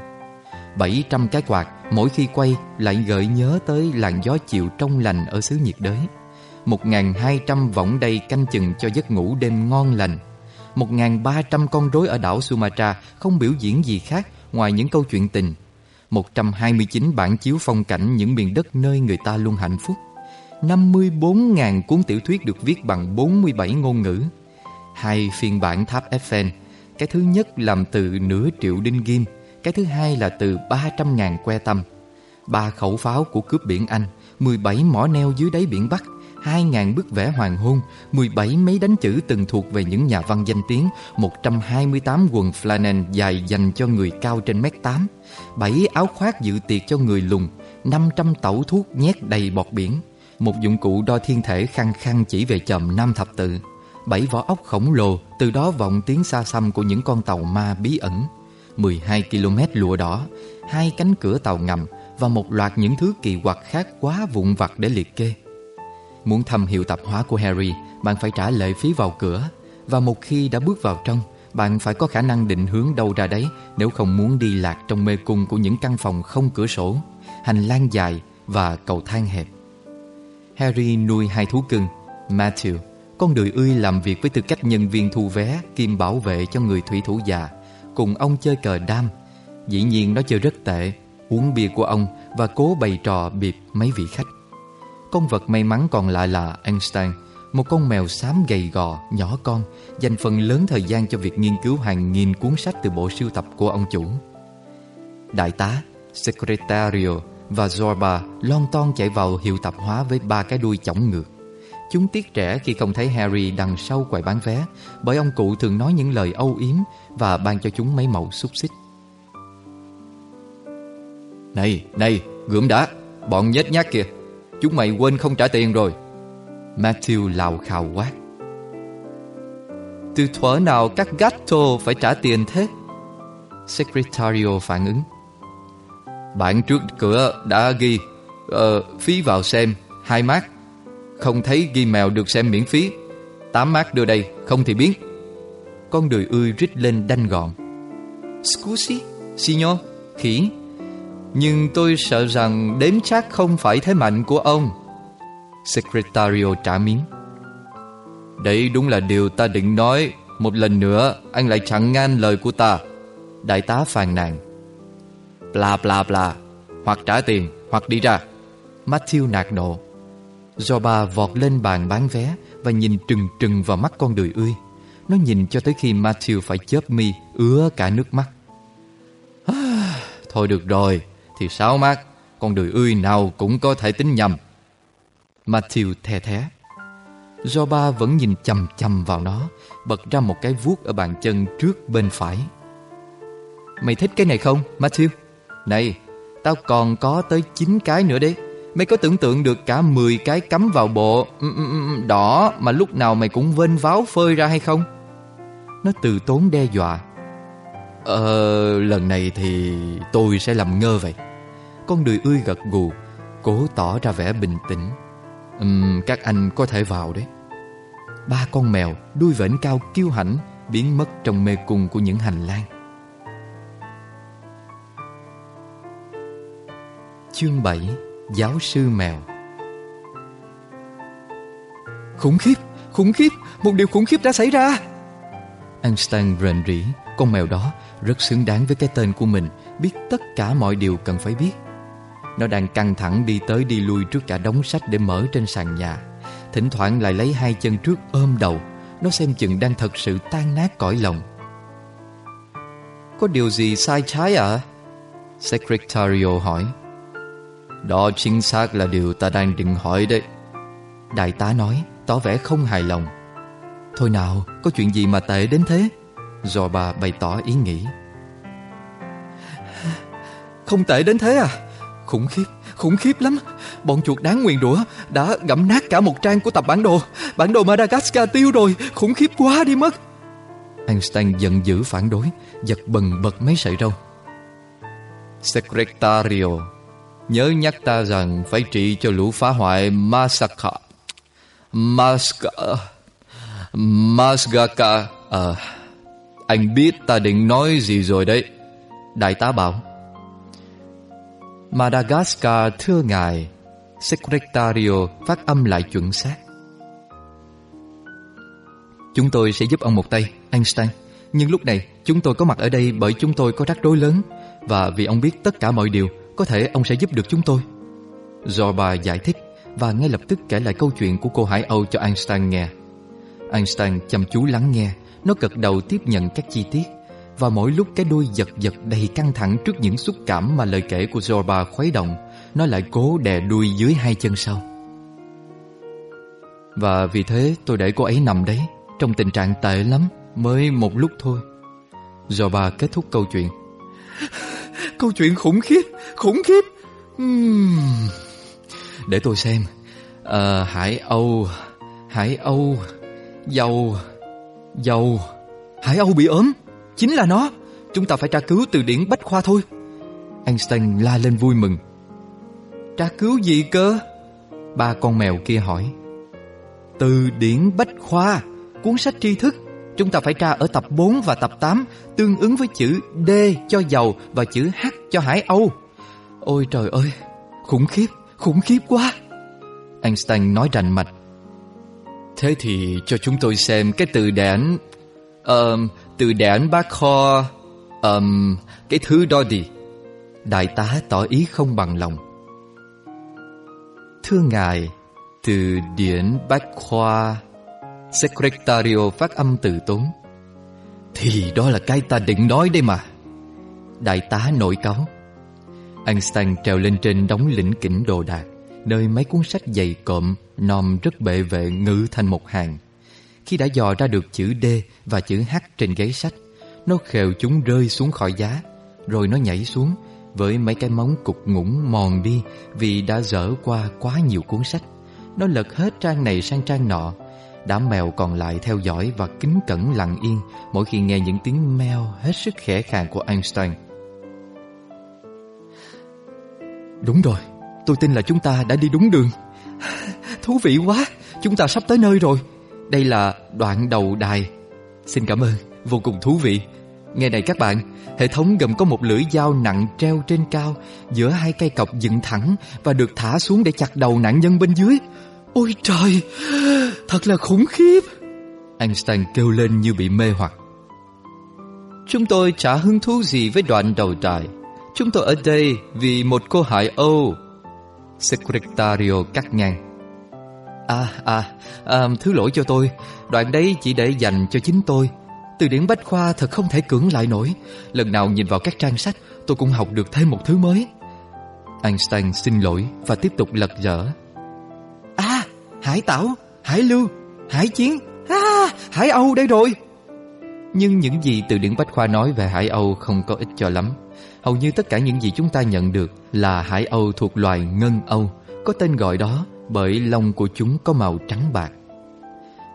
700 cái quạt, mỗi khi quay, lại gợi nhớ tới làn gió chiều trong lành ở xứ nhiệt đới. 1.200 võng đầy canh chừng cho giấc ngủ đêm ngon lành. 1.300 con rối ở đảo Sumatra không biểu diễn gì khác ngoài những câu chuyện tình. 129 bản chiếu phong cảnh những miền đất nơi người ta luôn hạnh phúc. 54.000 cuốn tiểu thuyết được viết bằng 47 ngôn ngữ. Hai phiên bản tháp Eiffel, Cái thứ nhất làm từ nửa triệu đinh ghim, Cái thứ hai là từ 300.000 que tâm. Ba khẩu pháo của cướp biển Anh 17 mỏ neo dưới đáy biển Bắc 2.000 bức vẽ hoàng hôn 17 mấy đánh chữ từng thuộc về những nhà văn danh tiếng 128 quần flannel dài dành cho người cao trên mét 8 7 áo khoác dự tiệc cho người lùn 500 tẩu thuốc nhét đầy bọt biển. Một dụng cụ đo thiên thể khăng khăng chỉ về chòm Nam Thập Tự. Bảy vỏ ốc khổng lồ, Từ đó vọng tiếng xa xăm của những con tàu ma bí ẩn. 12 km lụa đỏ, hai cánh cửa tàu ngầm Và một loạt những thứ kỳ quặc khác quá vụn vặt để liệt kê. Muốn thăm hiệu tạp hóa của Harry, Bạn phải trả lệ phí vào cửa. Và một khi đã bước vào trong, Bạn phải có khả năng định hướng đâu ra đấy Nếu không muốn đi lạc trong mê cung Của những căn phòng không cửa sổ, Hành lang dài và cầu thang hẹp. Harry nuôi hai thú cưng Matthew Con đười ươi làm việc với tư cách nhân viên thu vé kiêm bảo vệ cho người thủy thủ già Cùng ông chơi cờ đam. Dĩ nhiên nó chơi rất tệ Uống bia của ông Và cố bày trò bịp mấy vị khách. Con vật may mắn còn lại là Einstein Một con mèo xám gầy gò, nhỏ con Dành phần lớn thời gian cho việc nghiên cứu hàng nghìn cuốn sách từ bộ siêu tập của ông chủ. Đại tá, Secretario và Zorba lon ton chạy vào hiệu tạp hóa với ba cái đuôi chỏng ngược. Chúng tiếc trẻ khi không thấy Harry đằng sau quầy bán vé Bởi ông cụ thường nói những lời âu yếm Và ban cho chúng mấy mẩu xúc xích. Này, này, gượm đã Bọn nhét nhát kìa. Chúng mày quên không trả tiền rồi. Matthew lào khào quát. Từ thuở nào các gatto phải trả tiền thế? Secretario phản ứng bạn trước cửa đã ghi uh, Phí vào xem hai mát. Không thấy ghi mèo được xem miễn phí. Tám mát đưa đây Không thì biến Con đười ươi rít lên đanh gọn. Scusi, signor, khỉ Nhưng tôi sợ rằng đếm chắc không phải thế mạnh của ông. Secretario trả miếng. Đấy đúng là điều ta định nói. Một lần nữa anh lại chẳng ngang lời của ta. Đại tá phàn nàn. Bla bla bla Hoặc trả tiền hoặc đi ra. Matthew nạt nộ. Zoba vọt lên bàn bán vé Và nhìn trừng trừng vào mắt con đười ươi. Nó nhìn cho tới khi Matthew phải chớp mi Ứa cả nước mắt. (sighs) Thôi được rồi Thì sao mắt Con đười ươi nào cũng có thể tính nhầm. Matthew thè thé. Ba vẫn nhìn chầm chầm vào nó Bật ra một cái vuốt ở bàn chân trước bên phải. Mày thích cái này không, Matthew? Này, tao còn có tới 9 cái nữa đấy. Mày có tưởng tượng được cả 10 cái cắm vào bộ ừ, ừ, ừ, đỏ mà lúc nào mày cũng vênh váo phơi ra hay không? Nó từ tốn đe dọa. Ờ, lần này thì tôi sẽ làm ngơ vậy. Con đười ươi gật gù Cố tỏ ra vẻ bình tĩnh. Uhm, Các anh có thể vào đấy. Ba con mèo đuôi vểnh cao kiêu hãnh Biến mất trong mê cung của những hành lang. Chương 7 Giáo sư mèo. Khủng khiếp, khủng khiếp, một điều khủng khiếp đã xảy ra. Einstein rền rỉ Con mèo đó rất xứng đáng với cái tên của mình Biết tất cả mọi điều cần phải biết. Nó đang căng thẳng đi tới đi lui trước cả đống sách để mở trên sàn nhà. Thỉnh thoảng lại lấy hai chân trước ôm đầu Nó xem chừng đang thật sự tan nát cõi lòng. Có điều gì sai trái ạ? À? Secretario hỏi. Đó chính xác là điều ta đang định hỏi đấy. Đại tá nói Tỏ vẻ không hài lòng. Thôi nào, có chuyện gì mà tệ đến thế? Do bà bày tỏ ý nghĩ. Không tệ đến thế à? Khủng khiếp, khủng khiếp lắm. Bọn chuột đáng nguyền rủa đã gặm nát cả một trang của tập bản đồ. Bản đồ Madagascar tiêu rồi, khủng khiếp quá đi mất. Einstein giận dữ phản đối Giật bần bật mấy sợi râu. Secretario Nhớ nhắc ta rằng phải trị cho lũ phá hoại Masaka Masaka Masgaka. À Anh biết ta định nói gì rồi đấy Đại tá bảo. Madagascar thưa ngài Secretario phát âm lại chuẩn xác. Chúng tôi sẽ giúp ông một tay, Einstein. Nhưng lúc này chúng tôi có mặt ở đây bởi chúng tôi có rắc rối lớn. Và vì ông biết tất cả mọi điều có thể ông sẽ giúp được chúng tôi. Zorba giải thích Và ngay lập tức kể lại câu chuyện của cô Hải Âu cho Einstein nghe. Einstein chăm chú lắng nghe, Nó gật đầu tiếp nhận các chi tiết. Và mỗi lúc cái đuôi giật giật đầy căng thẳng Trước những xúc cảm mà lời kể của Zorba khuấy động, Nó lại cố đè đuôi dưới hai chân sau. Và vì thế tôi để cô ấy nằm đấy, Trong tình trạng tệ lắm, Mới một lúc thôi. Zorba kết thúc câu chuyện. Câu chuyện khủng khiếp Khủng khiếp. Uhm. Để tôi xem. À, Hải Âu Hải Âu Dầu Dầu. Hải Âu bị ốm Chính là nó. Chúng ta phải tra cứu từ điển Bách Khoa thôi. Einstein la lên vui mừng. Tra cứu gì cơ? Ba con mèo kia hỏi. Từ điển Bách Khoa Cuốn sách tri thức. Chúng ta phải tra ở tập 4 và tập 8 Tương ứng với chữ D cho dầu Và chữ H cho Hải Âu. Ôi trời ơi Khủng khiếp, khủng khiếp quá. Einstein nói rành mạch. Thế thì cho chúng tôi xem cái từ đản um, Từ đẻn bác kho um, Cái thứ đó đi. Đại tá tỏ ý không bằng lòng. Thưa ngài Từ điển bách khoa Secretario phát âm từ tốn. Thì đó là cái ta định nói đây mà. Đại tá nổi cáu Einstein trèo lên trên đóng lĩnh kỉnh đồ đạc, Nơi mấy cuốn sách dày cộm Nòm rất bệ vệ ngự thành một hàng. Khi đã dò ra được chữ D Và chữ H trên gáy sách, Nó khều chúng rơi xuống khỏi giá, Rồi nó nhảy xuống Với mấy cái móng cục ngủng mòn đi Vì đã dở qua quá nhiều cuốn sách. Nó lật hết trang này sang trang nọ Đám mèo còn lại theo dõi Và kính cẩn lặng yên. Mỗi khi nghe những tiếng meo, hết sức khẽ khàng của Einstein. Đúng rồi, Tôi tin là chúng ta đã đi đúng đường. (laughs) Thú vị quá, Chúng ta sắp tới nơi rồi. Đây là đoạn đầu đài. Xin cảm ơn, Vô cùng thú vị. Nghe này các bạn, Hệ thống gồm có một lưỡi dao nặng treo trên cao, Giữa hai cây cọc dựng thẳng Và được thả xuống để chặt đầu nạn nhân bên dưới. Ôi trời Thật là khủng khiếp. Einstein kêu lên như bị mê hoặc. Chúng tôi chả hứng thú gì với đoạn đầu trại Chúng tôi ở đây vì một cô Hải Âu. Secretario cắt ngang. À, à, à, thứ lỗi cho tôi. Đoạn đấy chỉ để dành cho chính tôi. Từ điển Bách Khoa thật không thể cưỡng lại nổi. Lần nào nhìn vào các trang sách Tôi cũng học được thêm một thứ mới. Einstein xin lỗi và tiếp tục lật dở hải tảo, hải lưu, hải chiến À, hải Âu đây rồi Nhưng những gì từ điển Bách Khoa nói về hải Âu không có ích cho lắm Hầu như tất cả những gì chúng ta nhận được là hải âu thuộc loài ngân âu, có tên gọi đó bởi lông của chúng có màu trắng bạc.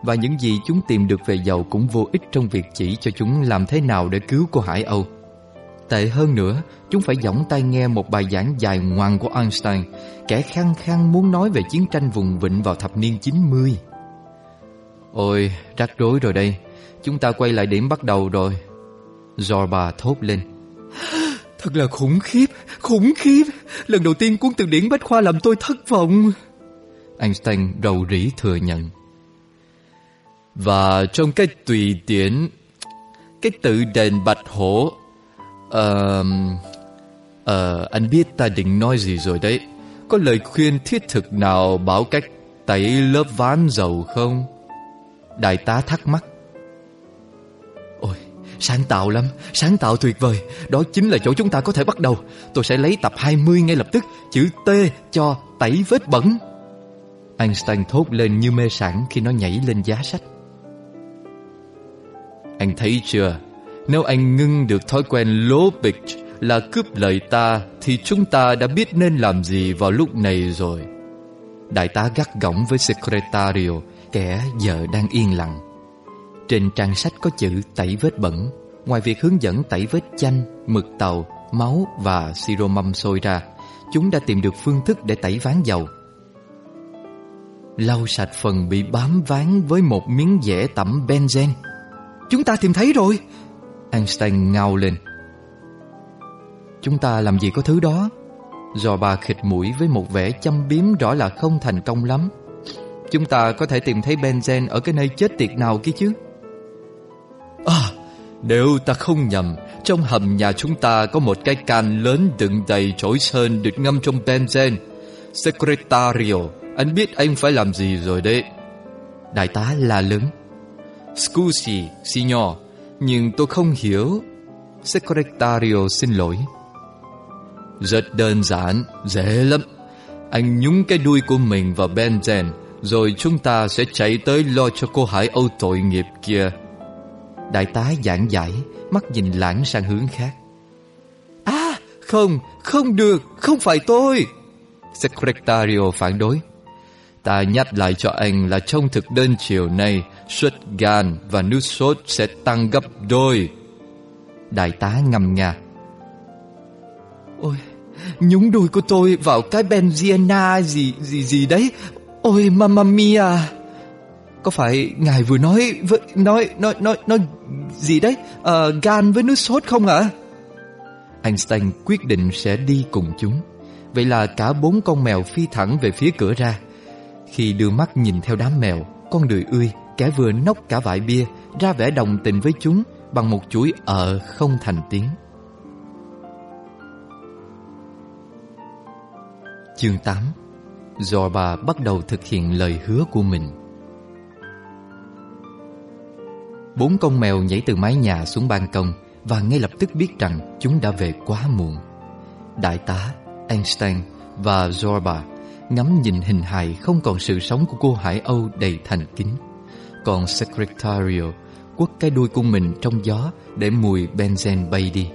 Và những gì chúng tìm được về dầu cũng vô ích trong việc chỉ cho chúng làm thế nào để cứu cô hải âu. Tệ hơn nữa, chúng phải giỏng tay nghe một bài giảng dài ngoằng của Einstein, kẻ khăng khăng muốn nói về chiến tranh vùng vịnh vào thập niên 90. Ôi, rắc rối rồi đây, chúng ta quay lại điểm bắt đầu rồi. Zorba thốt lên. (gasps) Thật là khủng khiếp, khủng khiếp. Lần đầu tiên cuốn từ điển Bách Khoa làm tôi thất vọng. Einstein rầu rĩ thừa nhận. Và trong cái tùy điển cái tự đền bạch hổ, uh, uh, anh biết ta định nói gì rồi đấy. Có lời khuyên thiết thực nào bảo cách tẩy lớp ván dầu không? Đại tá thắc mắc. ôi Sáng tạo lắm, sáng tạo tuyệt vời Đó chính là chỗ chúng ta có thể bắt đầu Tôi sẽ lấy tập 20 ngay lập tức Chữ T cho tẩy vết bẩn Einstein thốt lên như mê sảng khi nó nhảy lên giá sách Anh thấy chưa nếu anh ngưng được thói quen lố bịch Là cướp lời ta Thì chúng ta đã biết nên làm gì vào lúc này rồi. Đại tá gắt gỏng với Secretario Kẻ giờ đang yên lặng. Trên trang sách có chữ tẩy vết bẩn. Ngoài việc hướng dẫn tẩy vết chanh, mực tàu, máu và siro mâm sôi ra Chúng đã tìm được phương thức để tẩy ván dầu. Lau sạch phần bị bám ván với một miếng dẻ tẩm benzen Chúng ta tìm thấy rồi! Einstein ngao lên Chúng ta làm gì có thứ đó Do bà khịt mũi với một vẻ châm biếm rõ là không thành công lắm Chúng ta có thể tìm thấy benzen ở cái nơi chết tiệt nào kia chứ À, nếu ta không nhầm, trong hầm nhà chúng ta có một cái can lớn đựng đầy chổi sơn được ngâm trong benzen. Secretario, anh biết anh phải làm gì rồi đấy. Đại tá la lớn. Scusi, signor, nhưng tôi không hiểu. Secretario xin lỗi. Rất đơn giản, dễ lắm. Anh nhúng cái đuôi của mình vào Benzen, rồi chúng ta sẽ chạy tới lo cho cô Hải Âu tội nghiệp kia. Đại tá giảng giải Mắt nhìn lãng sang hướng khác À không Không được Không phải tôi Secretario phản đối Ta nhắc lại cho anh là trong thực đơn chiều nay Suất gan và nước sốt sẽ tăng gấp đôi Đại tá ngầm nga Ôi Nhúng đùi của tôi vào cái benziana gì gì gì đấy Ôi mamma mia có phải ngài vừa nói với nói nói nói nói gì đấy? Uh, gan với nước sốt không ạ? Einstein quyết định sẽ đi cùng chúng. Vậy là cả bốn con mèo phi thẳng về phía cửa ra. Khi đưa mắt nhìn theo đám mèo, con đười ươi, kẻ vừa nốc cả vại bia, ra vẻ đồng tình với chúng bằng một chuỗi ờ không thành tiếng. Chương 8 Zorba bắt đầu thực hiện lời hứa của mình. Bốn con mèo nhảy từ mái nhà xuống ban công Và ngay lập tức biết rằng chúng đã về quá muộn Đại tá, Einstein và Zorba Ngắm nhìn hình hài không còn sự sống của cô Hải Âu đầy thành kính còn Secretario, quất cái đuôi của mình trong gió Để mùi benzen bay đi.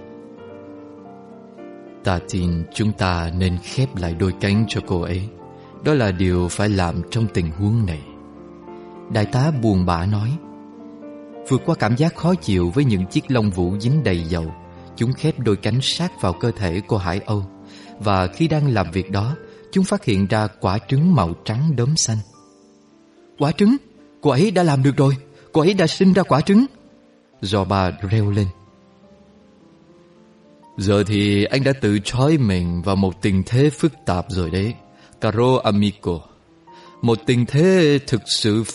Ta tin chúng ta nên khép lại đôi cánh cho cô ấy. Đó là điều phải làm trong tình huống này. Đại tá buồn bã nói, Vượt qua cảm giác khó chịu với những chiếc lông vũ dính đầy dầu, Chúng khép đôi cánh sát vào cơ thể của Hải Âu. Và khi đang làm việc đó, Chúng phát hiện ra quả trứng màu trắng đốm xanh. Quả trứng? Cô ấy đã làm được rồi. Cô ấy đã sinh ra quả trứng. Do bà reo lên. Giờ thì anh đã tự trói mình vào một tình thế phức tạp rồi đấy. Caro amico. Một tình thế thực sự